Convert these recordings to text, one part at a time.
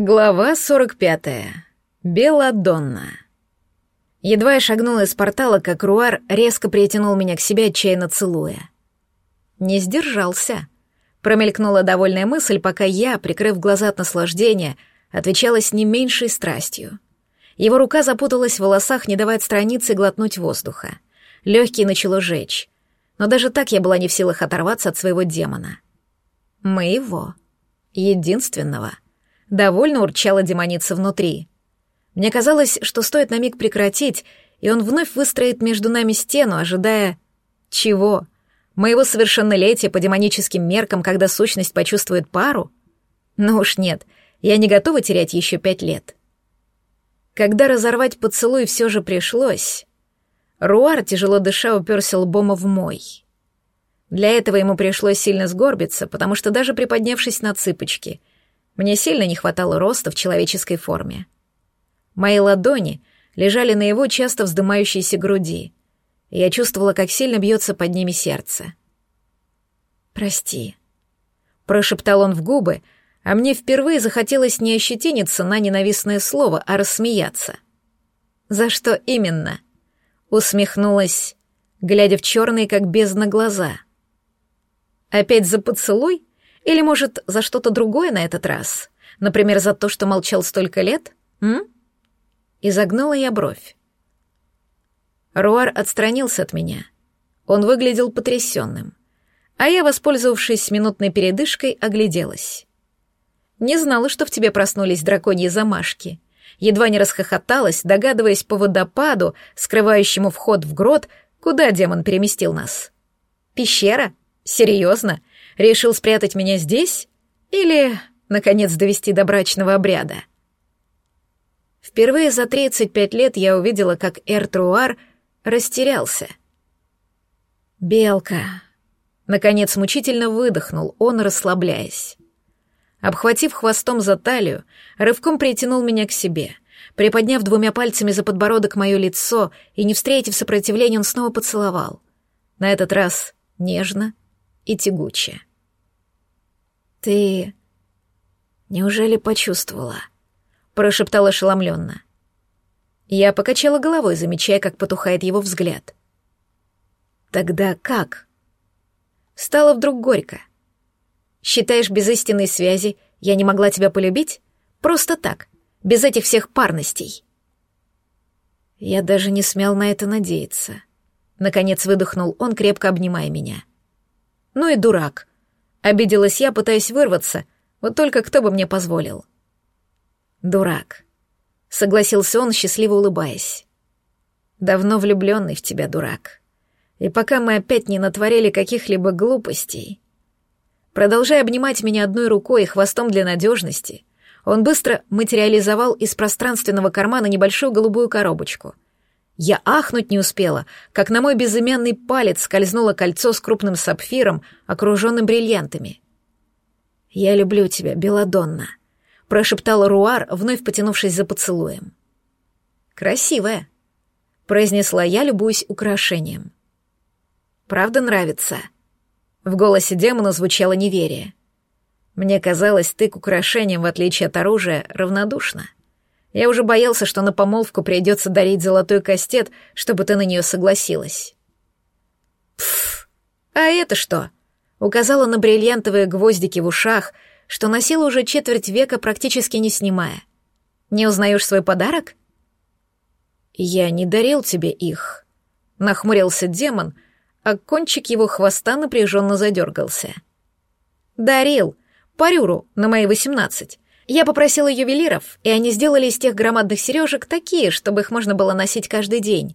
Глава 45. Беладонна. Едва я шагнула из портала, как Руар резко притянул меня к себе, отчаянно целуя. Не сдержался. Промелькнула довольная мысль, пока я, прикрыв глаза от наслаждения, отвечала с не меньшей страстью. Его рука запуталась в волосах, не давая странице глотнуть воздуха. Легкие начало жечь. Но даже так я была не в силах оторваться от своего демона. Моего. Единственного — Довольно урчала демоница внутри. Мне казалось, что стоит на миг прекратить, и он вновь выстроит между нами стену, ожидая... Чего? Моего совершеннолетия по демоническим меркам, когда сущность почувствует пару? Ну уж нет, я не готова терять еще пять лет. Когда разорвать поцелуй все же пришлось, Руар, тяжело дыша, уперся лбом в мой. Для этого ему пришлось сильно сгорбиться, потому что даже приподнявшись на цыпочки, мне сильно не хватало роста в человеческой форме. Мои ладони лежали на его часто вздымающейся груди, и я чувствовала, как сильно бьется под ними сердце. «Прости», — прошептал он в губы, а мне впервые захотелось не ощетиниться на ненавистное слово, а рассмеяться. «За что именно?» — усмехнулась, глядя в черные, как бездна, глаза. «Опять за поцелуй?» Или, может, за что-то другое на этот раз? Например, за то, что молчал столько лет? М? И загнула я бровь. Руар отстранился от меня. Он выглядел потрясенным. А я, воспользовавшись минутной передышкой, огляделась. Не знала, что в тебе проснулись драконьи замашки. Едва не расхохоталась, догадываясь по водопаду, скрывающему вход в грот, куда демон переместил нас. Пещера? Серьезно? Решил спрятать меня здесь? Или, наконец, довести до брачного обряда? Впервые за 35 лет я увидела, как Эртруар растерялся. «Белка!» Наконец мучительно выдохнул он, расслабляясь. Обхватив хвостом за талию, рывком притянул меня к себе. Приподняв двумя пальцами за подбородок мое лицо и не встретив сопротивления, он снова поцеловал. На этот раз нежно и тягуче. «Ты... неужели почувствовала?» — прошептал ошеломленно. Я покачала головой, замечая, как потухает его взгляд. «Тогда как?» Стало вдруг горько. «Считаешь, без истинной связи я не могла тебя полюбить? Просто так, без этих всех парностей?» Я даже не смел на это надеяться. Наконец выдохнул он, крепко обнимая меня. «Ну и дурак», Обиделась я, пытаясь вырваться, вот только кто бы мне позволил. «Дурак», — согласился он, счастливо улыбаясь. «Давно влюбленный в тебя, дурак. И пока мы опять не натворили каких-либо глупостей...» Продолжая обнимать меня одной рукой и хвостом для надежности, он быстро материализовал из пространственного кармана небольшую голубую коробочку — я ахнуть не успела, как на мой безымянный палец скользнуло кольцо с крупным сапфиром, окруженным бриллиантами. «Я люблю тебя, Беладонна», — прошептал Руар, вновь потянувшись за поцелуем. «Красивая», — произнесла я, любуясь украшением. «Правда нравится?» В голосе демона звучало неверие. Мне казалось, ты к украшениям, в отличие от оружия, равнодушна. Я уже боялся, что на помолвку придется дарить золотой кастет, чтобы ты на нее согласилась. Пф, а это что? Указала на бриллиантовые гвоздики в ушах, что носила уже четверть века, практически не снимая. Не узнаешь свой подарок? Я не дарил тебе их. Нахмурился демон, а кончик его хвоста напряженно задергался. Дарил, парюру на мои восемнадцать. Я попросила ювелиров, и они сделали из тех громадных сережек такие, чтобы их можно было носить каждый день.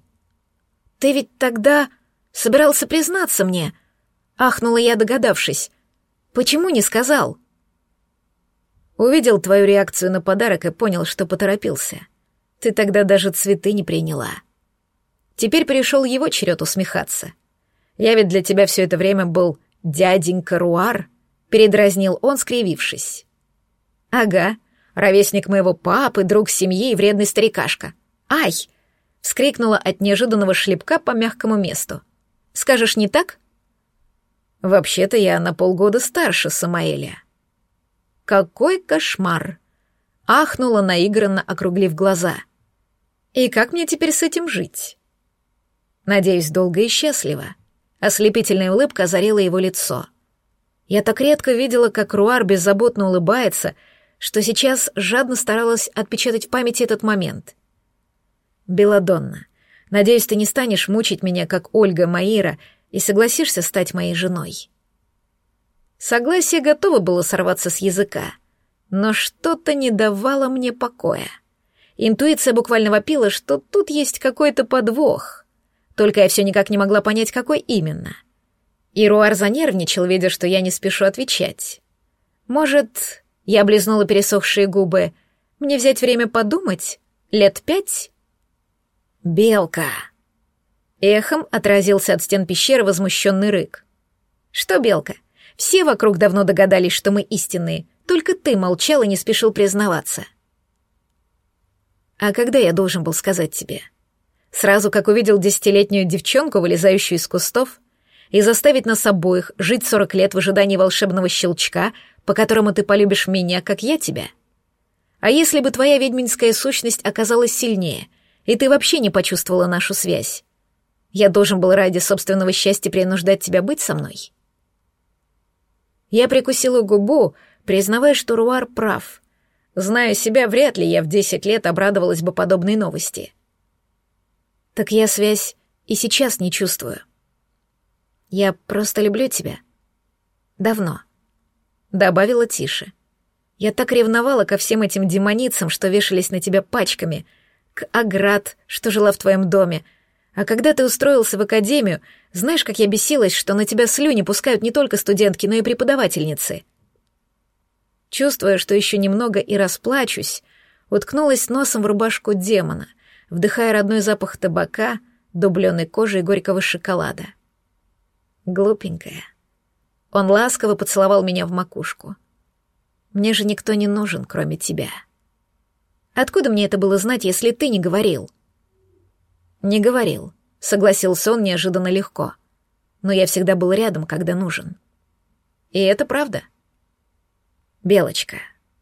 «Ты ведь тогда собирался признаться мне?» — ахнула я, догадавшись. «Почему не сказал?» Увидел твою реакцию на подарок и понял, что поторопился. Ты тогда даже цветы не приняла. Теперь пришел его черед усмехаться. Я ведь для тебя все это время был дяденька Руар, передразнил он, скривившись. «Ага, ровесник моего папы, друг семьи и вредный старикашка. Ай!» — вскрикнула от неожиданного шлепка по мягкому месту. «Скажешь, не так?» «Вообще-то я на полгода старше Самаэля». «Какой кошмар!» ахнула наигранно, округлив глаза. «И как мне теперь с этим жить?» «Надеюсь, долго и счастливо». Ослепительная улыбка озарила его лицо. Я так редко видела, как Руар беззаботно улыбается, что сейчас жадно старалась отпечатать в памяти этот момент. «Беладонна, надеюсь, ты не станешь мучить меня, как Ольга Маира, и согласишься стать моей женой». Согласие готово было сорваться с языка, но что-то не давало мне покоя. Интуиция буквально вопила, что тут есть какой-то подвох. Только я все никак не могла понять, какой именно. И Руар занервничал, видя, что я не спешу отвечать. Может, я облизнула пересохшие губы, мне взять время подумать? Лет пять? Белка. Эхом отразился от стен пещеры возмущенный рык. Что, Белка, все вокруг давно догадались, что мы истинные, только ты молчал и не спешил признаваться. А когда я должен был сказать тебе? Сразу как увидел десятилетнюю девчонку, вылезающую из кустов, и заставить нас обоих жить сорок лет в ожидании волшебного щелчка, по которому ты полюбишь меня, как я тебя? А если бы твоя ведьминская сущность оказалась сильнее, и ты вообще не почувствовала нашу связь? Я должен был ради собственного счастья принуждать тебя быть со мной?» Я прикусила губу, признавая, что Руар прав. Зная себя, вряд ли я в десять лет обрадовалась бы подобной новости. Так я связь и сейчас не чувствую. Я просто люблю тебя. Давно. Добавила тише. Я так ревновала ко всем этим демоницам, что вешались на тебя пачками, к Аград, что жила в твоем доме, а когда ты устроился в академию, знаешь, как я бесилась, что на тебя слюни пускают не только студентки, но и преподавательницы. Чувствуя, что еще немного и расплачусь, уткнулась носом в рубашку демона, вдыхая родной запах табака, дубленой кожи и горького шоколада. Глупенькая. Он ласково поцеловал меня в макушку. Мне же никто не нужен, кроме тебя. Откуда мне это было знать, если ты не говорил?» «Не говорил», — согласился он неожиданно легко. «Но я всегда был рядом, когда нужен». «И это правда?» «Белочка,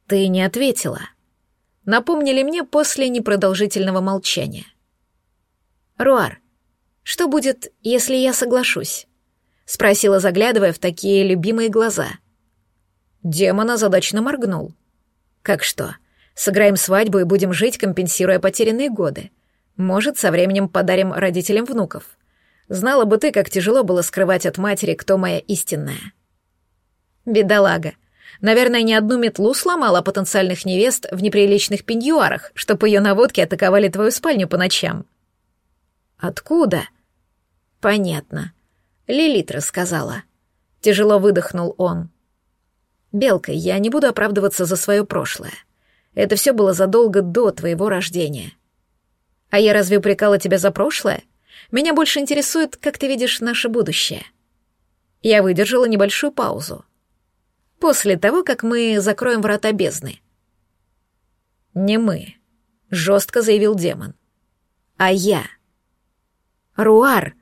ты не ответила», — напомнили мне после непродолжительного молчания. «Руар, что будет, если я соглашусь?» — спросила, заглядывая в такие любимые глаза. Демон озадачно моргнул. «Как что? Сыграем свадьбу и будем жить, компенсируя потерянные годы. Может, со временем подарим родителям внуков. Знала бы ты, как тяжело было скрывать от матери, кто моя истинная. Бедолага. Наверное, ни одну метлу сломала потенциальных невест в неприличных пеньюарах, чтобы ее наводки атаковали твою спальню по ночам. Откуда? Понятно. Лилит рассказала. Тяжело выдохнул он. Белка, я не буду оправдываться за свое прошлое. Это все было задолго до твоего рождения. А я разве упрекала тебя за прошлое? Меня больше интересует, как ты видишь наше будущее. Я выдержала небольшую паузу. После того, как мы закроем врата бездны. Не мы, жестко заявил демон. А я. Руар,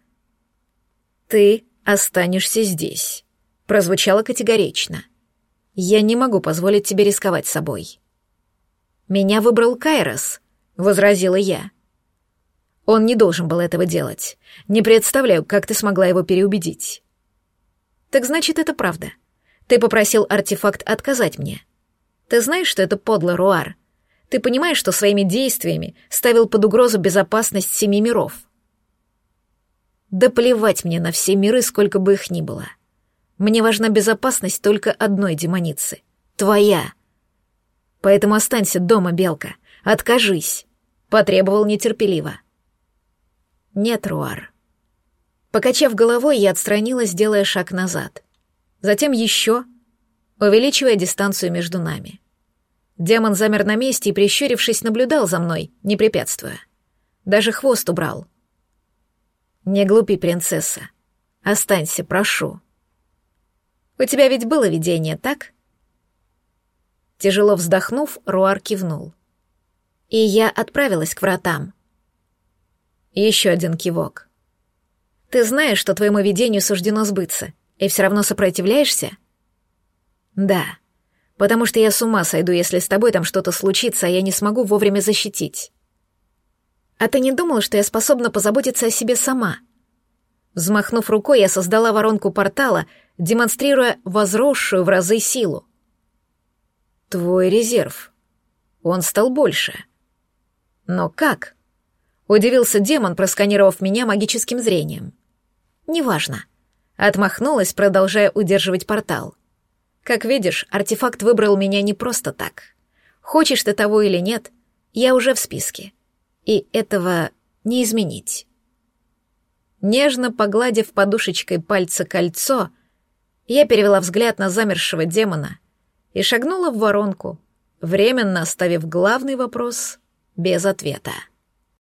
ты останешься здесь, прозвучало категорично. Я не могу позволить тебе рисковать собой. Меня выбрал Кайрос, возразила я. Он не должен был этого делать. Не представляю, как ты смогла его переубедить. Так значит, это правда. Ты попросил артефакт отказать мне. Ты знаешь, что это подло, Руар? Ты понимаешь, что своими действиями ставил под угрозу безопасность семи миров? Да плевать мне на все миры, сколько бы их ни было. Мне важна безопасность только одной демоницы. Твоя. Поэтому останься дома, Белка. Откажись. Потребовал нетерпеливо. «Нет, Руар». Покачав головой, я отстранилась, делая шаг назад. Затем еще, увеличивая дистанцию между нами. Демон замер на месте и, прищурившись, наблюдал за мной, не препятствуя. Даже хвост убрал. «Не глупи, принцесса. Останься, прошу». «У тебя ведь было видение, так?» Тяжело вздохнув, Руар кивнул. И я отправилась к вратам. Еще один кивок. Ты знаешь, что твоему видению суждено сбыться, и все равно сопротивляешься? Да. Потому что я с ума сойду, если с тобой там что-то случится, а я не смогу вовремя защитить. А ты не думал, что я способна позаботиться о себе сама? Взмахнув рукой, я создала воронку портала, демонстрируя возросшую в разы силу. Твой резерв. Он стал больше. Но как? Удивился демон, просканировав меня магическим зрением. Неважно. Отмахнулась, продолжая удерживать портал. Как видишь, артефакт выбрал меня не просто так. Хочешь ты того или нет, я уже в списке. И этого не изменить. Нежно погладив подушечкой пальца кольцо, я перевела взгляд на замершего демона и шагнула в воронку, временно оставив главный вопрос без ответа.